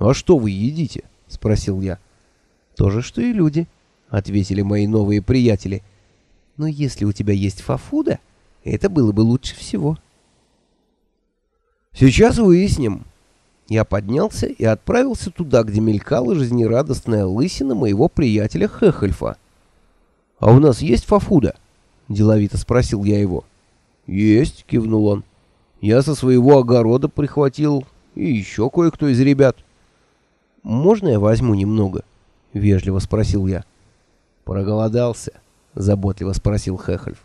«А что вы едите?» — спросил я. «То же, что и люди», — ответили мои новые приятели. «Но если у тебя есть фафуда, это было бы лучше всего». «Сейчас выясним». Я поднялся и отправился туда, где мелькала жизнерадостная лысина моего приятеля Хехельфа. «А у нас есть фафуда?» — деловито спросил я его. «Есть», — кивнул он. «Я со своего огорода прихватил и еще кое-кто из ребят». «Можно я возьму немного?» — вежливо спросил я. «Проголодался?» — заботливо спросил Хехельф.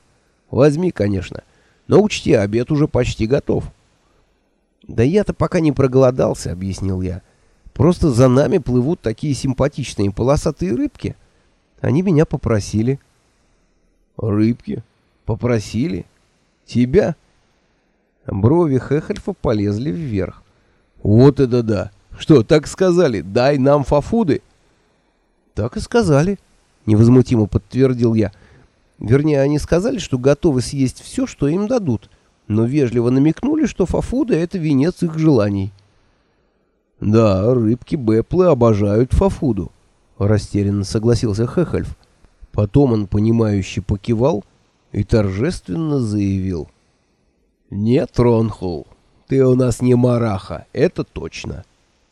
«Возьми, конечно, но учти, обед уже почти готов». «Да я-то пока не проголодался», — объяснил я. «Просто за нами плывут такие симпатичные полосатые рыбки. Они меня попросили». «Рыбки? Попросили? Тебя?» Брови Хехельфа полезли вверх. «Вот это да! Что, так сказали? Дай нам фафуды!» «Так и сказали», — невозмутимо подтвердил я. «Вернее, они сказали, что готовы съесть все, что им дадут, но вежливо намекнули, что фафуда — это венец их желаний». «Да, рыбки-бэплы обожают фафуду», — растерянно согласился Хехельф. Потом он, понимающе покивал и торжественно заявил. «Нет, Ронхул, ты у нас не мараха, это точно.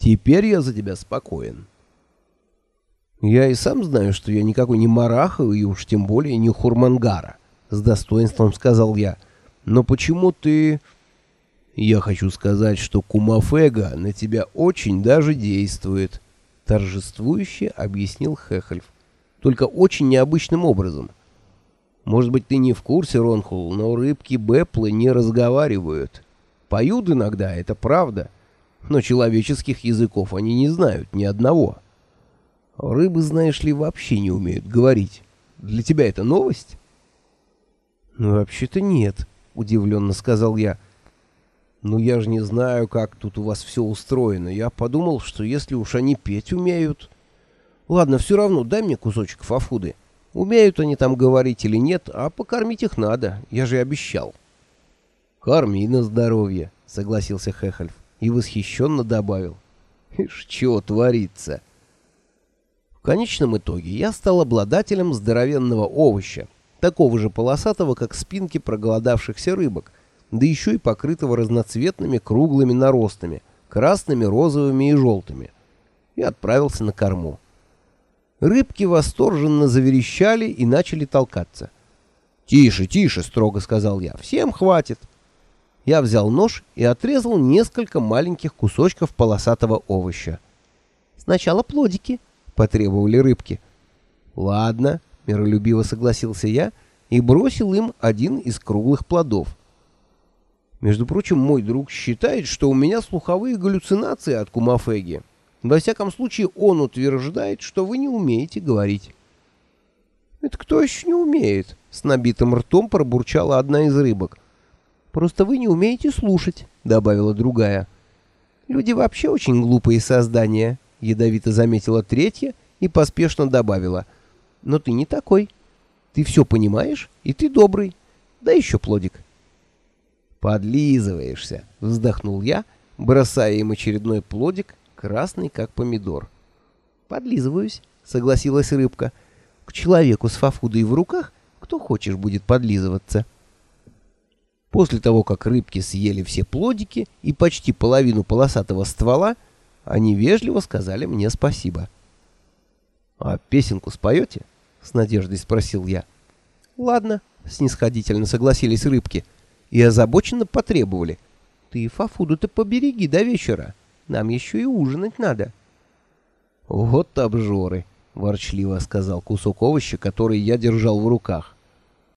Теперь я за тебя спокоен». «Я и сам знаю, что я никакой не мараха и уж тем более не хурмангара», — с достоинством сказал я. «Но почему ты...» «Я хочу сказать, что Кумафега на тебя очень даже действует», — торжествующе объяснил Хехельф. «Только очень необычным образом. Может быть, ты не в курсе, Ронхул, но рыбки-бэплы не разговаривают. Поют иногда, это правда, но человеческих языков они не знают ни одного». Рыбы, знаешь ли, вообще не умеют говорить. Для тебя это новость? Ну, вообще-то нет, удивленно сказал я. Ну, я же не знаю, как тут у вас все устроено. Я подумал, что если уж они петь умеют... Ладно, все равно, дай мне кусочек фафуды. Умеют они там говорить или нет, а покормить их надо, я же обещал. Корми на здоровье, согласился Хехельф и восхищенно добавил. Ишь, чего творится? — в конечном итоге я стал обладателем здоровенного овоща, такого же полосатого, как спинки проголодавшихся рыбок, да еще и покрытого разноцветными круглыми наростами, красными, розовыми и желтыми, и отправился на корму. Рыбки восторженно заверещали и начали толкаться. «Тише, тише!» — строго сказал я. «Всем хватит!» Я взял нож и отрезал несколько маленьких кусочков полосатого овоща. «Сначала плодики», — потребовали рыбки. «Ладно», — миролюбиво согласился я и бросил им один из круглых плодов. Между прочим, мой друг считает, что у меня слуховые галлюцинации от кумафеги. Во всяком случае, он утверждает, что вы не умеете говорить. «Это кто еще не умеет?» — с набитым ртом пробурчала одна из рыбок. «Просто вы не умеете слушать», — добавила другая. «Люди вообще очень глупые создания», ядовито заметила третья и поспешно добавила. «Но ты не такой. Ты все понимаешь, и ты добрый. Да еще плодик». «Подлизываешься», — вздохнул я, бросая им очередной плодик, красный как помидор. «Подлизываюсь», — согласилась рыбка. «К человеку с фафудой в руках кто хочешь будет подлизываться». После того, как рыбки съели все плодики и почти половину полосатого ствола, они вежливо сказали мне спасибо. «А песенку споете?» — с надеждой спросил я. «Ладно», — снисходительно согласились рыбки и озабоченно потребовали. «Ты фафуду-то побереги до вечера, нам еще и ужинать надо». «Вот обжоры», — ворчливо сказал кусок овоща, который я держал в руках.